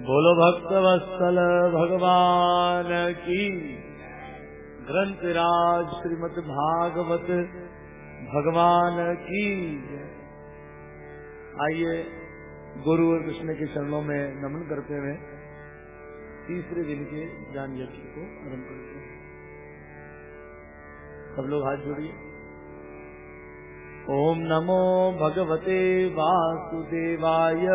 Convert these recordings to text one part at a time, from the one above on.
बोलो भक्त वत्सल भगवान की। ग्रंथ राज श्रीमद भागवत भगवान की। आइए गुरु और कृष्ण के चरणों में नमन करते हुए तीसरे दिन के ज्ञान यज्ञ को आरंभ करते हैं। सब लोग हाथ जोड़िए। ओम नमो भगवते वासुदेवाय।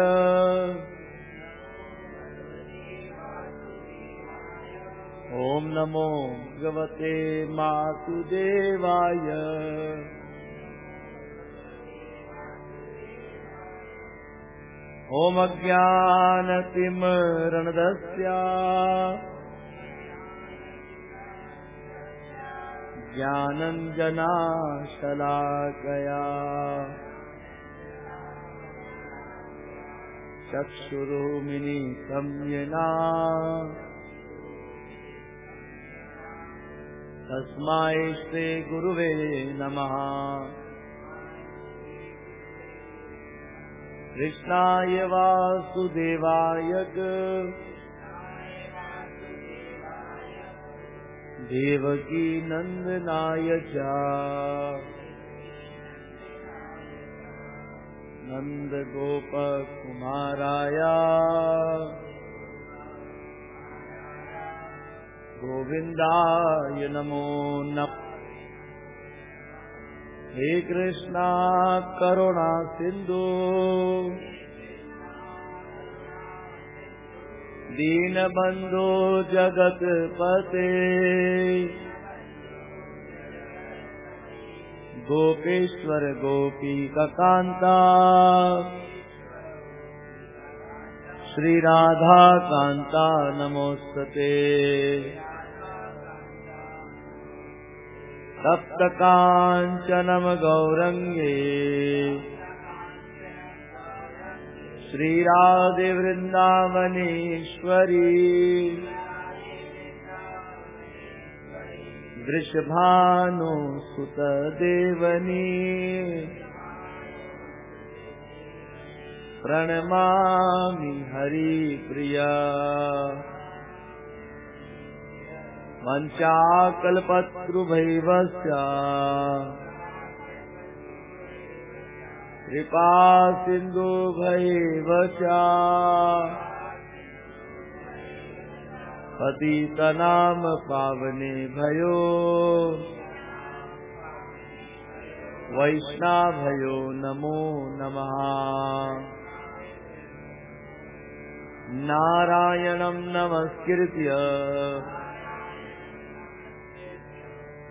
ॐ नमो भगवते मातुदेवाय। अज्ञानतिमरणदस्या ज्ञानञ्जनाशलाकया। चक्षुरुमिनि संयना। तस्माय श्री गुरुवे नमः। कृष्णाय वासुदेवाय देवकी नन्दनाय च। नन्दगोपकुमाराय। गोविन्दाय नमो न हे कृष्णा, करुणा सिन्धु दीनबन्धो जगत्पते। गोपेश्वर गोपी गोपीककान्ता श्रीराधा कान्ता नमोस्तते सप्तकाञ्चनम् गौरङ्गे श्रीराधिवृन्दावनेश्वरी। सुतदेवनी प्रणमामि हरिप्रिया। वञ्चाकल्पतृभैवस्य कृपा सिन्धुभैव पतितनाम पावने भयो। वैष्णाभयो नमो नमः। नारायणं नमस्कृत्य।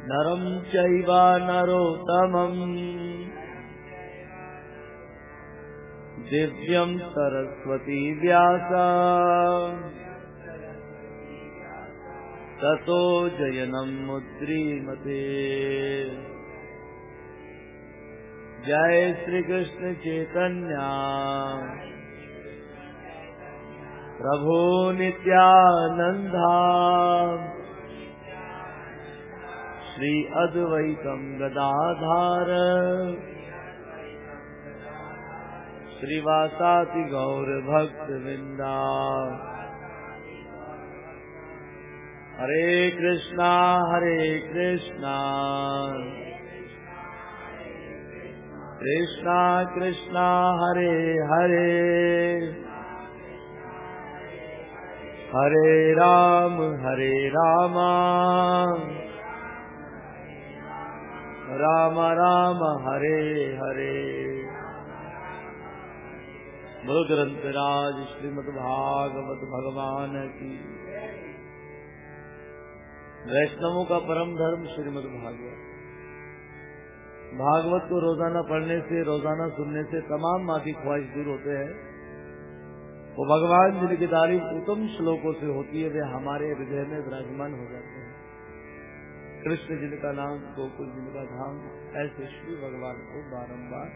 नरं चैव नरोत्तमम्। दिव्यं सरस्वती व्यास। ततो जयनं मुद्रीमते। जय श्रीकृष्ण चैतन्या। प्रभो नित्यानन्दा। श्री अद्वैतम गदाधार। श्रीवासाति गौर भक्त वृंदा हरे कृष्णा हरे कृष्णा। कृष्णा कृष्णा, हरे हरे। हरे राम, हरे रामा। राम राम, हरे हरे। बोल ग्रंथ राज श्रीमद भागवत भगवान की। वैष्णवों का परम धर्म श्रीमद भागवत भागवत को रोज़ाना पढ़ने से, रोज़ाना सुनने से तमाम माफ़ी ख्वाहिश दूर होते हैं। वो भगवान जिनकी तारीफ़ उत्तम श्लोकों से होती है, वे हमारे हृदय में विराजमान हो जाते हैं। कृष्ण जिनका नाम, गोकुल जिनका धाम, ऐसे श्री भगवान को बारम्बार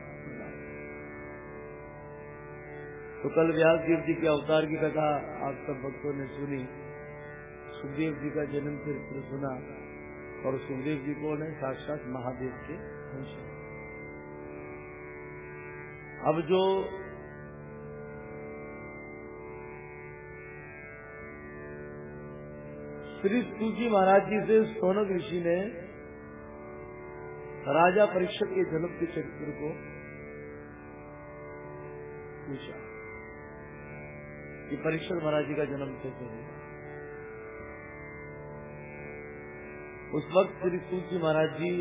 तो कल व्यास देव जी के अवतार की कथा आप सब भक्तों ने सुनी। सुखदेव जी का जन्म चरित्र सुना और सुखदेव जी को ने साक्षात महादेव के अब जो श्री सूजी महाराज जी से सोनक ऋषि ने राजा परीक्षक के जन्म के चरित्र को पूछा कि परीक्षक महाराज जी का जन्म कैसे हुआ? उस वक्त श्री सूची महाराज जी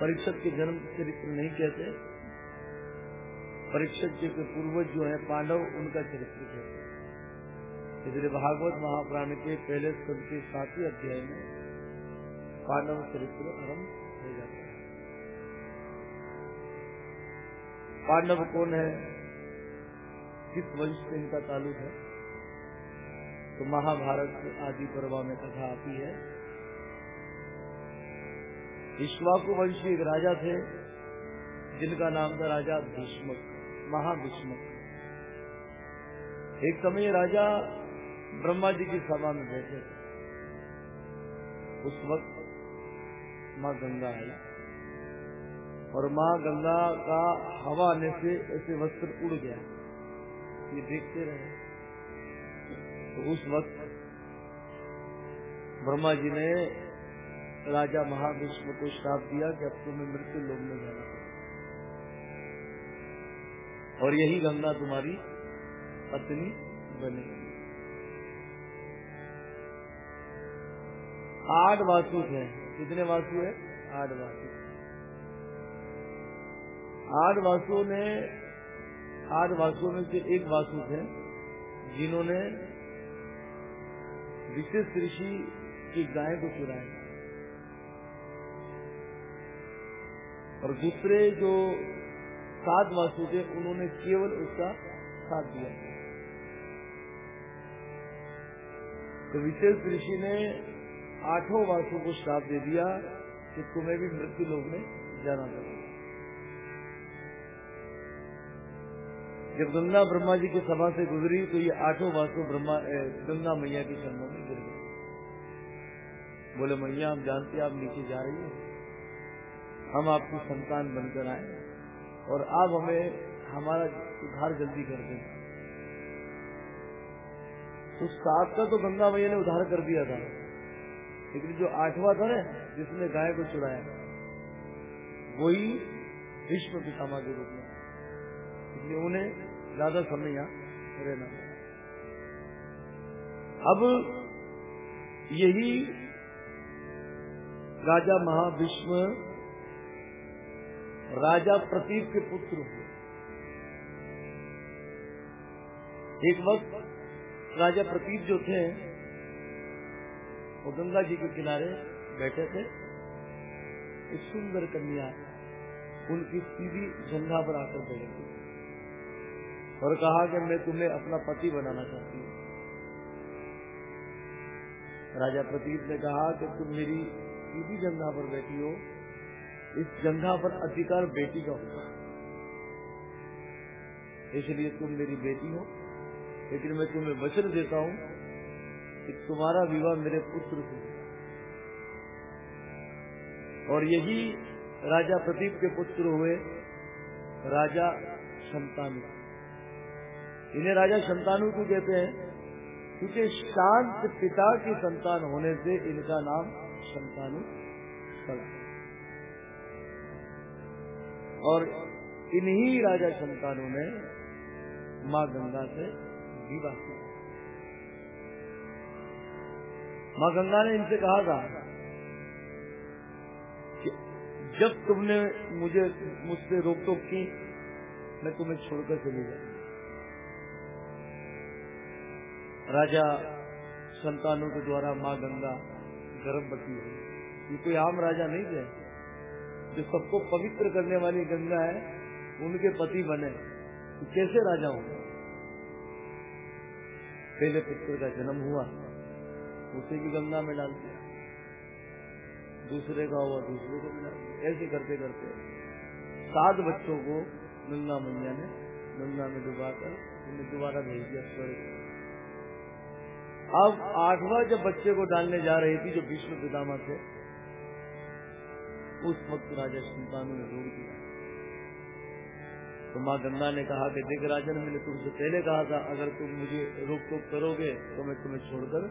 परीक्षक के जन्म चरित्र नहीं कहते। परीक्षक जी के पूर्वज जो है, पांडव, उनका चरित्र कहते। इसलिए भागवत महाप्राण के पहले स्कंद के सातवें अध्याय में पांडव चरित्र आरंभ हो जाता है। पांडव कौन है? किस वंश से इनका ताल्लुक है? तो महाभारत के आदि पर्वा में कथा आती है। विश्वाकु वंशी एक राजा थे, जिनका नाम था राजा भीष्मक महाभीष्मक एक समय राजा ब्रह्मा जी की सभा में बैठे उस वक्त माँ गंगा आई। और माँ गंगा का हवा आने से ऐसे वस्त्र उड़ गया। ये देखते रहे। तो उस वक्त ब्रह्मा जी ने राजा महाविष्णु को श्राप दिया कि अब तुम्हें मृत्यु लोग में जाना और यही गंगा तुम्हारी पत्नी बनेगी। आठ वासु थे कितने वासु है? आठ वासु आठ वासुओं ने आठ वासुओं में से एक वासु थे जिन्होंने विशेष ऋषि की गाय को चुराया। और दूसरे जो सात वासु थे, उन्होंने केवल उसका साथ दिया। तो विशेष ऋषि ने आठों वासु को श्राप दे दिया कि तुम्हें भी मृत्यु लोग में जाना पड़ेगा। जब गंगा ब्रह्मा जी की सभा से गुजरी तो ये आठों वासु ब्रह्मा गंगा मैया के चरणों में गिर गए बोले, मैया हम जानते आप नीचे जा रही है। हम आपकी संतान बनकर आए और आप हमें, हमारा उद्धार जल्दी कर दें। तो सात का तो गंगा मैया ने उद्धार कर दिया था। लेकिन जो आठवां था ना, जिसने गाय को चुराया, वही विश्व पितामा के रूप में। उन्हें ज़्यादा समय यहाँ रहना अब यही राजा महाविष्म राजा प्रतीक के पुत्र हुए। एक वक्त राजा प्रतीक जो थे वो गंगा जी के किनारे बैठे थे। एक सुंदर कन्या उनकी सीधी जंगा पर आकर बैठ और कहा कि मैं तुम्हें अपना पति बनाना चाहती हूँ। राजा प्रतीक ने कहा कि तुम मेरी सीधी जंगा पर बैठी हो। इस जंगा पर अधिकार बेटी का होगा इसलिए तुम मेरी बेटी हो। लेकिन मैं तुम्हें वचन देता हूँ कि तुम्हारा विवाह मेरे पुत्र से और यही राजा प्रदीप के पुत्र हुए राजा शंतानु। इन्हें राजा शंतानु को कहते हैं, क्योंकि शांत पिता की संतान होने से इनका नाम शंतानु पड़ा। और इन्हीं राजा संतानों ने माँ गंगा से विवाह किया। माँ गंगा ने इनसे कहा था कि जब तुमने मुझे, मुझसे रोक टोक की, मैं तुम्हें छोड़कर चली जाऊँगी राजा संतानों के द्वारा माँ गंगा गर्भवती हुई ये कोई आम राजा नहीं थे जो सबको पवित्र करने वाली गंगा है, उनके पति बने। कैसे राजा होंगे? पहले पुत्र का जन्म हुआ। उसे भी गंगा में डाल दिया दूसरे का हुआ, दूसरे को दिया ऐसे करते करते सात बच्चों को गंगा मैया ने गंगा में डुबाकर उन्हें दोबारा भेज दिया, स्वर्ग अब आठवां जब बच्चे को डालने जा रही थी, जो विष्णु पितामा थे, उस वक्त राजा संतानु ने रोक दिया। तो माँ गंगा ने कहा कि देख राजन, मैंने तुमसे पहले कहा था, अगर तुम मुझे रोक टोक करोगे तो मैं तुम्हें छोड़कर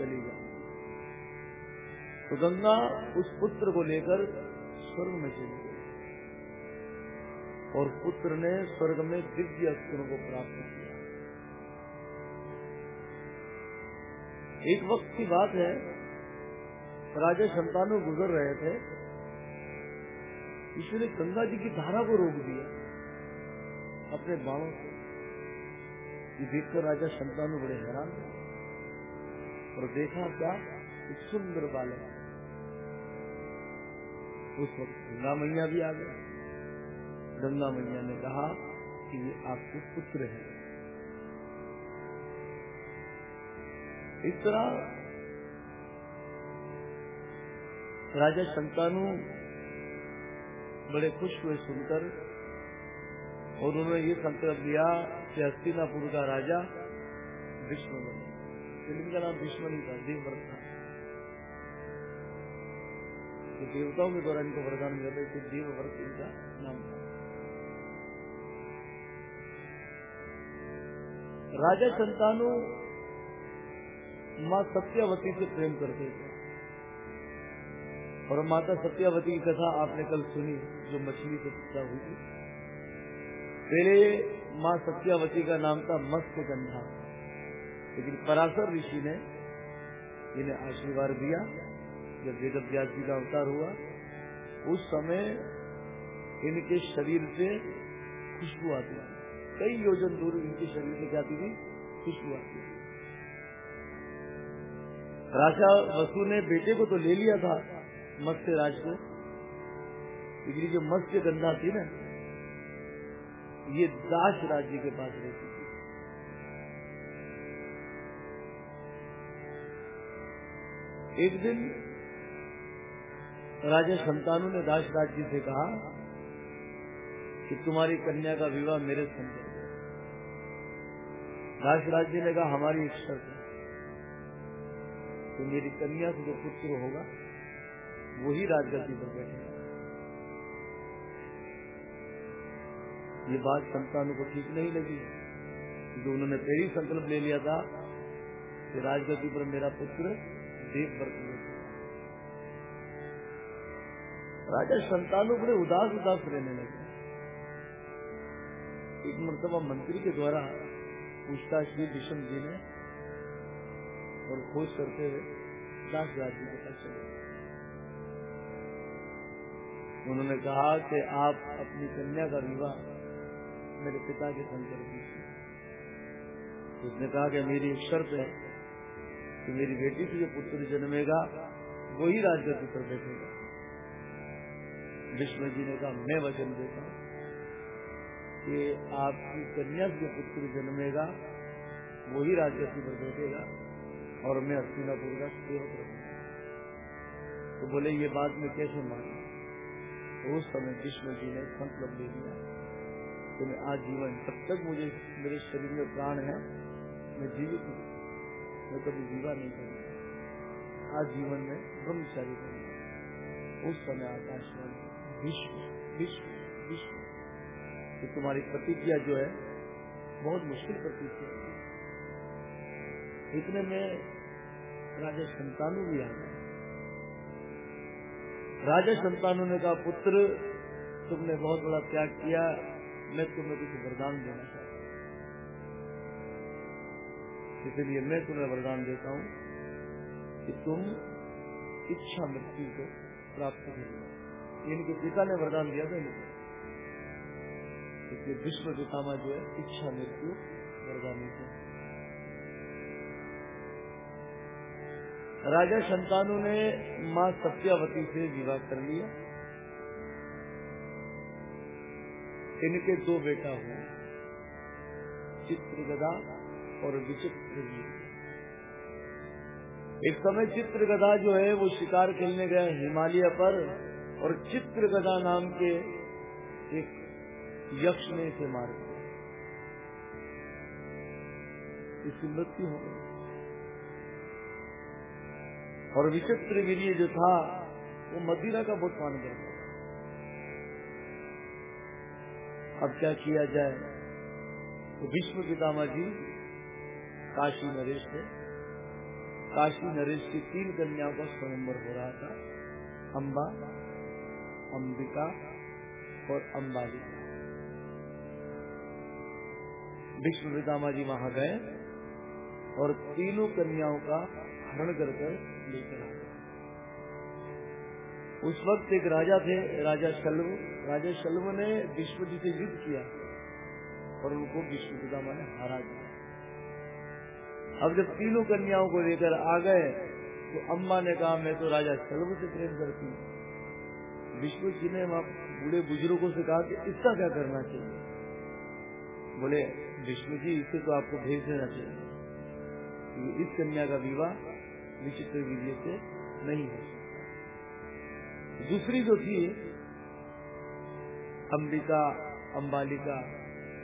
चली जाऊँगी तो गंगा उस पुत्र को लेकर स्वर्ग में चली गई। और पुत्र ने स्वर्ग में दिव्य अस्त्रों को प्राप्त किया। एक वक्त की बात है, राजा संतानु गुजर रहे थे। इसने गंगा जी की धारा को रोक दिया, अपने बाणों से ये देखकर राजा संतानु बड़े हैरान और देखा क्या? एक सुंदर बालक। उस वक्त गंगा मैया भी आ गई। गंगा मैया ने कहा कि ये आपके पुत्र है। इस तरह राजा संतानु बड़े खुश हुए सुनकर और उन्होंने ये संकल्प लिया कि हस्तिनापुर का राजा विष्णु बने। फ़िल्म नाम नहीं था, देवव्रत था। तो देवताओं के द्वारा इनको वरदान मिला था कि देवव्रत इनका नाम था। राजा संतानु माँ सत्यावती से प्रेम करते थे। और माता सत्यावती की कथा आपने कल सुनी, जो मछली से पिता हुई थी। पहले माँ सत्यावती का नाम था मत्स्य गंधा लेकिन पराशर ऋषि ने इन्हें आशीर्वाद दिया। जब वेद व्यास जी का अवतार हुआ, उस समय इनके शरीर से खुशबू आती थी कई योजन दूर इनके शरीर से जाती थी, खुशबू आती थी राजा वसु ने बेटे को तो ले लिया था मत्स्य राज को लेकिन जो मत्स्य गंधा थी ना, ये दास राज्य के पास रहती एक दिन राजा संतानु ने दास जी से कहा कि तुम्हारी कन्या का विवाह मेरे संग दास जी ने कहा, हमारी एक शर्त है। तो मेरी कन्या से जो पुत्र होगा, वही राजगति पर बैठेगा। ये बात संतानों को ठीक नहीं लगी। जो उन्होंने पहले संकल्प ले लिया था कि राजगति पर मेरा पुत्र देव वर्ग में राजा संतानों बड़े उदास उदास रहने लगे। एक मरतबा मंत्री के द्वारा पूछताछ की विषम जी ने और खोज करते हुए दास राज्य के पास चले उन्होंने कहा कि आप अपनी कन्या का विवाह मेरे पिता के दीजिए। उसने कहा कि मेरी एक शर्त है कि मेरी बेटी की जो पुत्र जन्मेगा, वही राजगति पर बैठेगा विष्णु जी ने कहा, मैं वचन देता हूँ कि आपकी कन्या जो पुत्र जन्मेगा, वही राजगति पर बैठेगा और मैं हस्तिनापुर का सेवक रहूँगा। तो बोले, ये बात मैं कैसे मानू? तो उस समय विष्णु जी ने संकल्प ले लिया कि मैं आजीवन जब तक मुझे, मेरे शरीर में प्राण है, मैं जीवित हूँ। मैं कभी विवाह नहीं करूँगा जीवन में ब्रह्मचारी करूँगा उस समय आकाशवाणी विश्व विश्व विश्व। कि तुम्हारी प्रतिज्ञा जो है, बहुत मुश्किल प्रतिज्ञा इतने में राजा संतानु भी आ गए राजा संतानु ने कहा, पुत्र, तुमने बहुत बड़ा त्याग किया। मैं तुम्हें कुछ वरदान देना चाहता इसलिए मैं तुम्हें वरदान देता हूँ कि तुम इच्छा मृत्यु को प्राप्त करोगे इनके पिता ने वरदान दिया था इनको। इसलिए विश्व पितामा जो है, इच्छा मृत्यु वरदान देते राजा संतानु ने माँ सत्यावती से विवाह कर लिया। इनके दो बेटा हुए, चित्रगदा और विचित्र एक समय चित्रगदा जो है, वो शिकार खेलने गए हिमालय पर, और चित्रगदा नाम के एक यक्ष ने इसे मार दिया। इसकी मृत्यु हो गई। और विचित्र गिरी जो था, वो मदीना का बहुत मान गया। अब क्या किया जाए? तो विश्व पितामा जी काशी नरेश थे। काशी नरेश की तीन कन्याओं का स्वयंवर हो रहा था। अम्बा अंबिका और अम्बाली विष्णु पितामा जी वहाँ गए और तीनों कन्याओं का हरण कर कर लेकर आए। उस वक्त एक राजा थे, राजा शल्व। राजा शल्व ने विष्णु जी से युद्ध किया और उनको विष्णु पितामा ने हरा दिया। अब जब तीनों कन्याओं को लेकर आ गए तो अम्मा ने कहा, मैं तो राजा शल्व से प्रेम करती हूँ। विश्व जी ने वहाँ बूढ़े बुज़ुर्गों से कहा कि इसका क्या करना चाहिए? बोले, विष्णु जी, इसे तो आपको भेज देना चाहिए। इस कन्या का विवाह विचित्र विजय से नहीं हो दूसरी जो थी, अंबिका अम्बालिका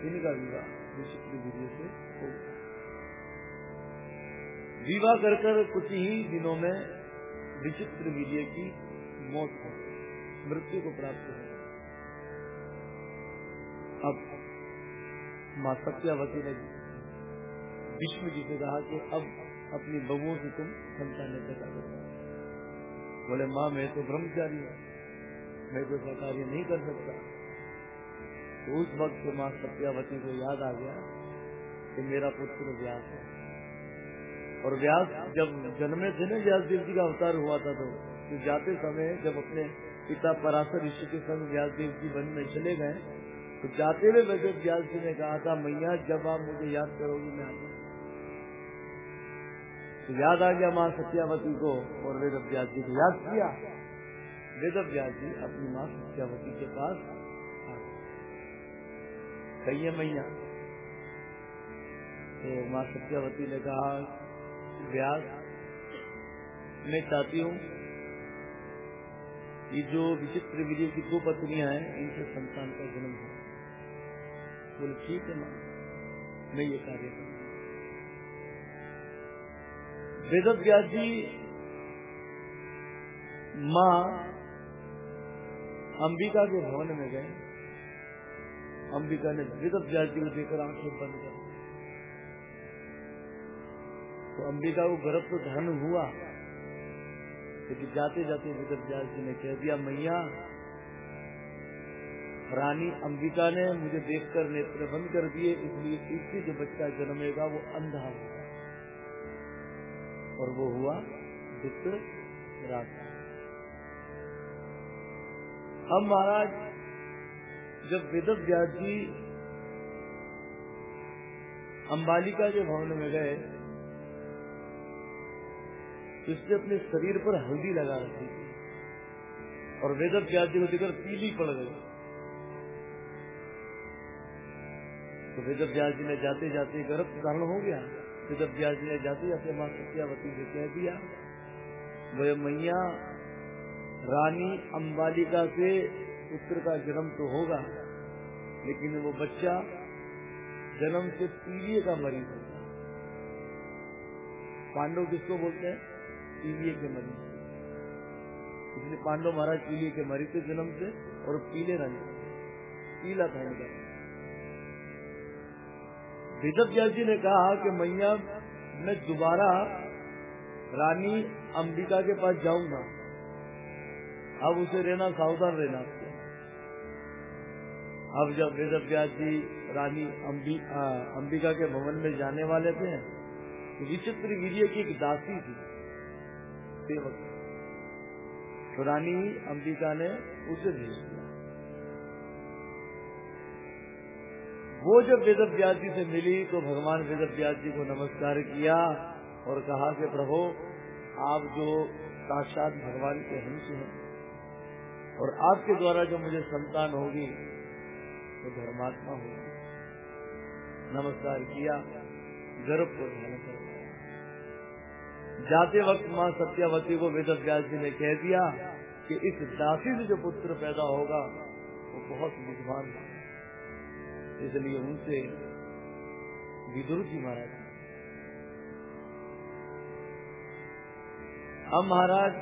इनका विवाह विचित्र विजय से हो विवाह कर कर कुछ ही दिनों में विचित्र विजय की मौत हो मृत्यु को प्राप्त हो अब माँ सत्यावती ने विष्णु जी से कहा कि अब अपनी बहुओं से तुम संतान पैदा करो बोले, माँ, मैं तो ब्रह्मचारी हूँ। मैं तो कार्य नहीं कर सकता। तो उस वक्त माँ सत्यावती को याद आ गया कि मेरा पुत्र व्यास है। और व्यास जब जन्मे थे ना व्यास देव जी का अवतार हुआ था तो, तो जाते समय जब अपने पिता पराशर ऋषि के संग व्यास देव जी वन में चले गए तो जाते हुए वैसे व्यास जी ने कहा था मैया जब आप मुझे याद करोगी मैं आ तो याद आ गया माँ सत्यावती को और वेद व्यास जी को याद किया? वेद व्यास जी अपनी माँ सत्यावती के पास कही मैया। तो माँ सत्यावती ने कहा व्यास, मैं चाहती हूँ कि जो विचित्र विजय की दो पत्नियाँ हैं, इनसे संतान का जन्म हो। बोले, ठीक है माँ, मैं ये कार्य करूँ वेद व्यास जी, माँ अंबिका के भवन में गए। अंबिका ने वेद व्यास जी को देखकर आँखें बंद तो अंबिका को गर्भ तो धन हुआ, लेकिन जाते जाते वेद व्यास जी ने कह दिया, मैया, रानी अंबिका ने मुझे देखकर नेत्र बंद कर दिए, इसलिए इससे जो बच्चा जन्मेगा वो अंधा होगा। और वो हुआ वित्र राजा। हम महाराज, जब वेद व्यास जी अंबालिका के भवन में गए तो इसने अपने शरीर पर हल्दी लगा रखी और वेद व्यास जी को देखकर पीली पड़ गई। तो वेद व्यास जी ने जाते जाते गर्भ धारण हो गया। जब व्यास जी ने जाते जाते माँ सत्यावती से कह दिया वो मैया, रानी अम्बालिका से पुत्र का जन्म तो होगा, लेकिन वो बच्चा जन्म से पीलिए का मरीज़ होगा। पांडव किसको बोलते हैं? पीलिए के मरीज़ इसलिए पांडव महाराज पीलिए के मरीज़ थे जन्म से और पीले रंग पीला था इनका वेद व्यास जी ने कहा कि मैया मैं दोबारा रानी अंबिका के पास जाऊँगा। अब उसे रहना सावधान रहना। अब जब वेद व्यास जी रानी अंबी, आ, अंबिका के भवन में जाने वाले थे तो विचित्र वीर्य की एक दासी थी। सेवक तो रानी अंबिका ने उसे भेज दिया। वो जब वेद व्यास जी से मिली तो भगवान वेद व्यास जी को नमस्कार किया और कहा कि, प्रभु, आप जो साक्षात भगवान के हंस हैं और आपके द्वारा जो मुझे संतान होगी तो धर्मात्मा होगी। नमस्कार किया गर्व को ध्यान कर जाते वक्त माँ सत्यावती को वेद व्यास जी ने कह दिया कि इस दासी से जो पुत्र पैदा होगा, वो बहुत विद्वान इसलिए उनसे विदुर जी महाराज हम महाराज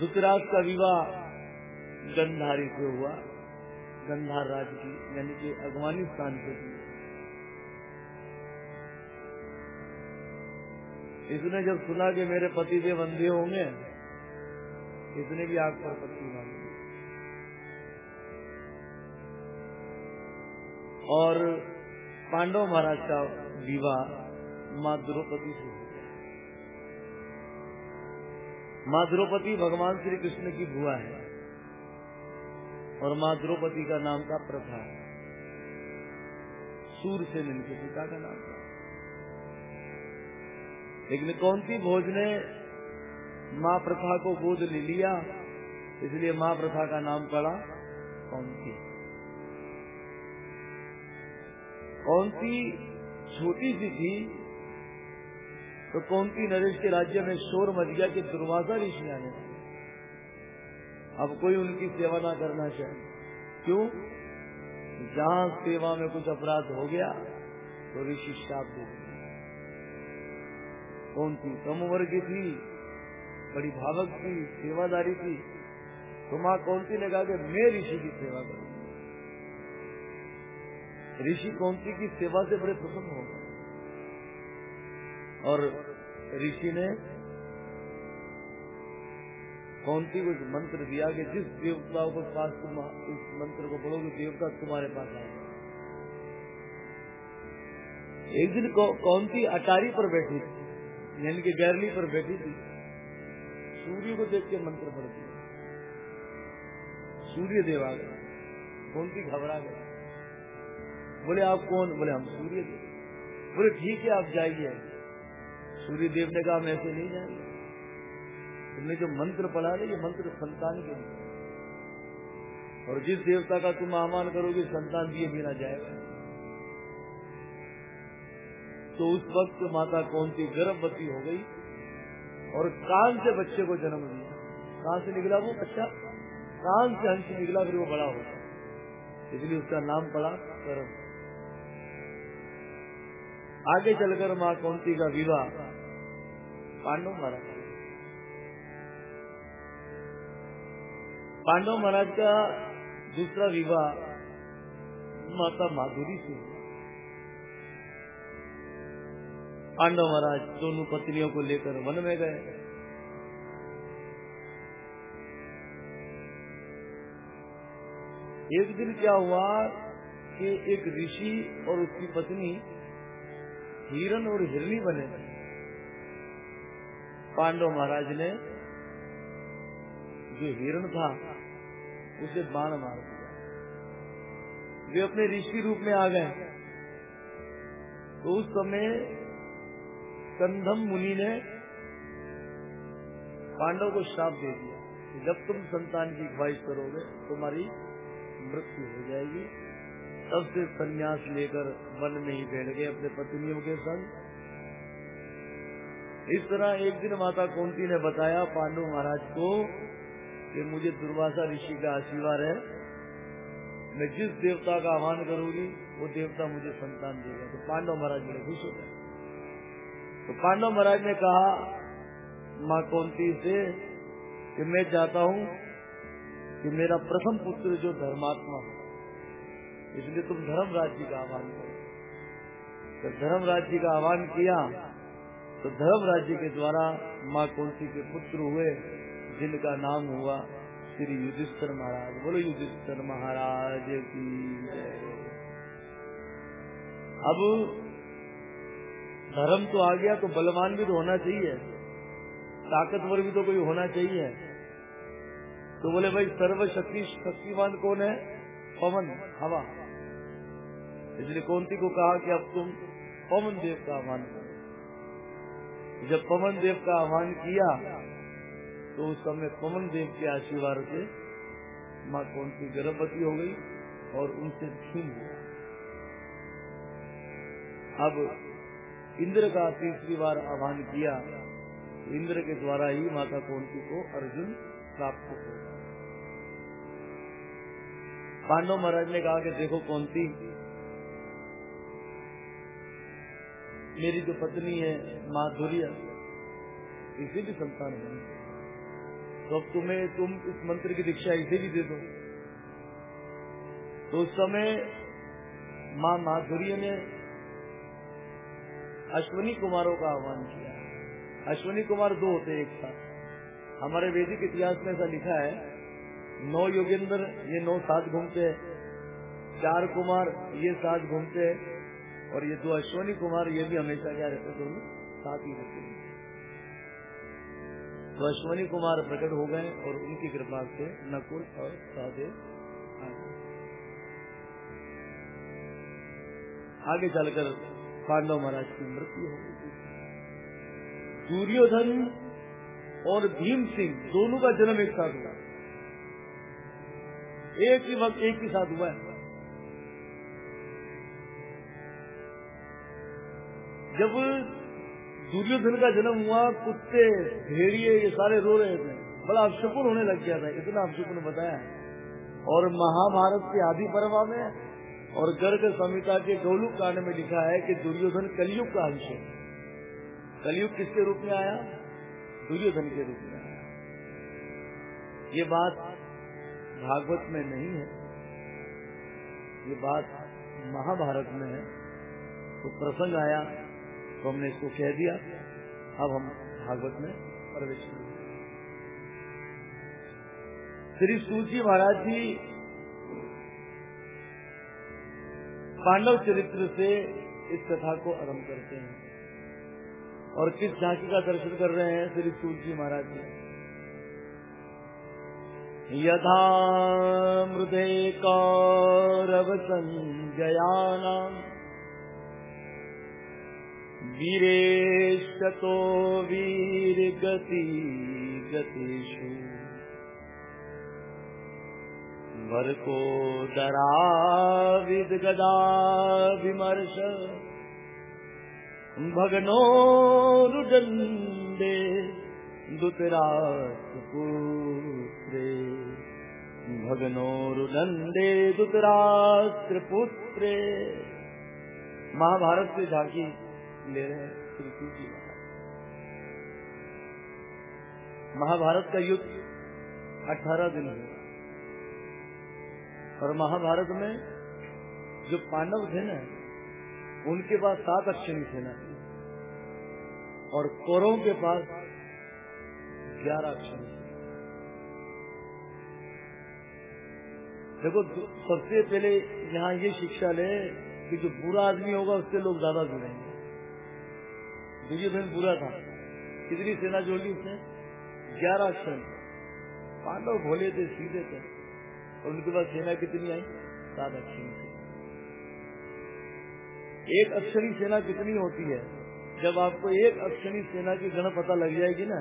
दुतराज का विवाह गंधारी से हुआ। गंधार राज की, यानी कि अफ़गानिस्तान से की इसने जब सुना कि मेरे पति देव अंधे होंगे, इसने भी आग पर पत्ती मांगी और पांडव महाराज का विवाह माँ द्रौपदी से माँ द्रौपदी भगवान श्री कृष्ण की बुआ है और माँ द्रौपदी का नाम का प्रथा है। सूर से इनके पिता का नाम था लेकिन कौन सी भोज ने माँ प्रथा को गोद ले लिया? इसलिए माँ प्रथा का नाम पड़ा कौन सी? कौन सी छोटी सी थी? तो कौन सी नरेश के राज्य में शोर मच गया कि दुर्वासा ऋषि आने अब कोई उनकी सेवा ना करना चाहे। क्यों? जहाँ सेवा में कुछ अपराध हो गया तो ऋषि शाप दे सी कम उम्र की थी, बड़ी भावक थी, सेवादारी थी। तो माँ कौन सी ने कहा कि मैं ऋषि की सेवा करूँ ऋषि कौंती की सेवा से बड़े प्रसन्न हो गए? और ऋषि ने कौंती को मंत्र दिया कि जिस देवताओं को पास तुम, इस मंत्र को पढ़ोगे देवता तुम्हारे पास आएगा एक दिन कौंती अटारी पर बैठी थी। यानी कि गैरली पर बैठी थी। सूर्य को देख के मंत्र पढ़ दिया। सूर्य देव आ गए। कौंती घबरा गए? बोले, आप कौन? बोले, हम सूर्य देव बोले, ठीक है, आप जाइए। सूर्य देव ने कहा, हम ऐसे नहीं जाएँगे। तुमने जो मंत्र पढ़ा है ये मंत्र संतान के लिए। और जिस देवता का तुम आह्वान करोगे, संतान दिए बिना जाएगा। तो उस वक्त माता कौन सी गर्भवती हो गई और कान से बच्चे को जन्म दिया। कहाँ से निकला वो बच्चा? कान से अंश निकला, फिर वो बड़ा हो गया। इसलिए उसका नाम पड़ा गर्भ आगे चलकर माँ कौंती का विवाह पांडव महाराज पांडव महाराज का दूसरा विवाह माता माधुरी से पांडव महाराज, दोनों पत्नियों को लेकर वन में गए। एक दिन क्या हुआ कि एक ऋषि और उसकी पत्नी हिरण और हिरणी बने। पांडव महाराज ने जो हिरण था, उसे बाण मार दिया। वे अपने ऋषि रूप में आ गए। तो उस समय कंधम मुनि ने पांडव को श्राप दे दिया जब तुम संतान की ख्वाहिश करोगे, तुम्हारी मृत्यु हो जाएगी। तब से संन्यास लेकर वन में ही बैठ गए अपने पत्नियों के संग। इस तरह एक दिन माता कुंती ने बताया पांडु महाराज को कि मुझे दुर्वासा ऋषि का आशीर्वाद है। मैं जिस देवता का आह्वान करूँगी, वो देवता मुझे संतान देगा। तो पांडव महाराज बड़े खुश हो गए। तो पांडव महाराज ने कहा, माँ कौंती से कि मैं चाहता हूँ कि मेरा प्रथम पुत्र जो धर्मात्मा हो। इसलिए तुम धर्म राज्य का आह्वान करो। तो धर्म राज्य का आह्वान किया तो धर्म राज्य के द्वारा माँ कौंसी के पुत्र हुए, जिनका नाम हुआ श्री युधिष्ठर महाराज। बोलो, युधिष्ठर महाराज की अब धर्म तो आ गया तो बलवान भी तो होना चाहिए। ताकतवर भी तो कोई होना चाहिए। तो बोले, भाई, सर्वशक्ति शक्तिवान कौन है? पवन, हवा। इसलिए कौंती को कहा कि अब तुम पवन देव का आह्वान करो। जब पवन देव का आह्वान किया तो उस समय पवन देव के आशीर्वाद से माँ कौंती गर्भवती हो गई और उनसे छीन हुआ। अब इंद्र का तीसरी बार आह्वान किया, इंद्र के द्वारा ही माता कौंती को अर्जुन प्राप्त हो पांडव महाराज ने कहा कि देखो कौंती मेरी जो पत्नी है माधुर्य इसे भी संतान बनी तो अब तुम्हें, तुम इस मंत्र की दीक्षा इसे भी दे दो। तो उस समय माँ माधुर्य ने अश्वनी कुमारों का आह्वान किया। अश्वनी कुमार दो होते एक साथ। हमारे वैदिक इतिहास में ऐसा लिखा है, नौ योगेंद्र, ये नौ साथ घूमते हैं। चार कुमार, ये साथ घूमते हैं। और ये दो अश्वनी कुमार, ये भी हमेशा क्या रहते दोनों साथ ही रहते हैं। तो अश्वनी कुमार प्रकट हो गए और उनकी कृपा से नकुल और सहदेव आगे चलकर पांडव महाराज की मृत्यु हो गई। दुर्योधन और भीम सिंह दोनों का जन्म एक साथ हुआ। एक ही वक्त एक ही साथ हुआ है। जब दुर्योधन का जन्म हुआ, कुत्ते, भेड़िए, ये सारे रो रहे थे। बड़ा अपशकुन होने लग गया था, इतना अपशकुन बताया। और महाभारत के आदि पर्व में और गर्ग संहिता के गौलुक कांड में लिखा है कि दुर्योधन कलयुग का अंश है। कलयुग किसके रूप में आया? दुर्योधन के रूप में आया। ये बात भागवत में नहीं है। ये बात महाभारत में है। तो प्रसंग आया तो हमने इसको कह दिया। अब हम भागवत में प्रवेश करेंगे। श्री सूची महाराज जी पांडव चरित्र से इस कथा को आरंभ करते हैं। और किस झांकी का दर्शन कर रहे हैं, श्री तुलसी महाराज जी? यथा मृदे कौरव संजयाना। वीरेशतो वीर गति गतिषु। वर को दरा विद गदा विमर्श। भगनोरुदन्दे दुतराष्ट्रपुत्रे भगनोरुदन्दे दुतराष्ट्रपुत्रे महाभारत से झांकी ले रहे हैं महाभारत का युद्ध अठारह दिन हुआ। और महाभारत में जो पांडव थे ना, उनके पास सात अक्षरी सेना थी और कौरवों के पास ग्यारह अक्षरी देखो, सबसे पहले यहाँ ये शिक्षा ले कि जो बुरा आदमी होगा, उससे लोग ज़्यादा जुड़ेंगे। दुर्योधन बुरा था। कितनी सेना जोड़ी उसने? ग्यारह अक्षर। पांडव भोले थे, सीधे थे। और उनके पास सेना कितनी आई? सात अक्षरी एक अक्षरी सेना कितनी होती है? जब आपको एक अक्षरी सेना की गण पता लग जाएगी ना